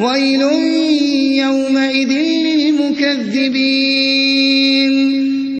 ويل يومئذ للمكذبين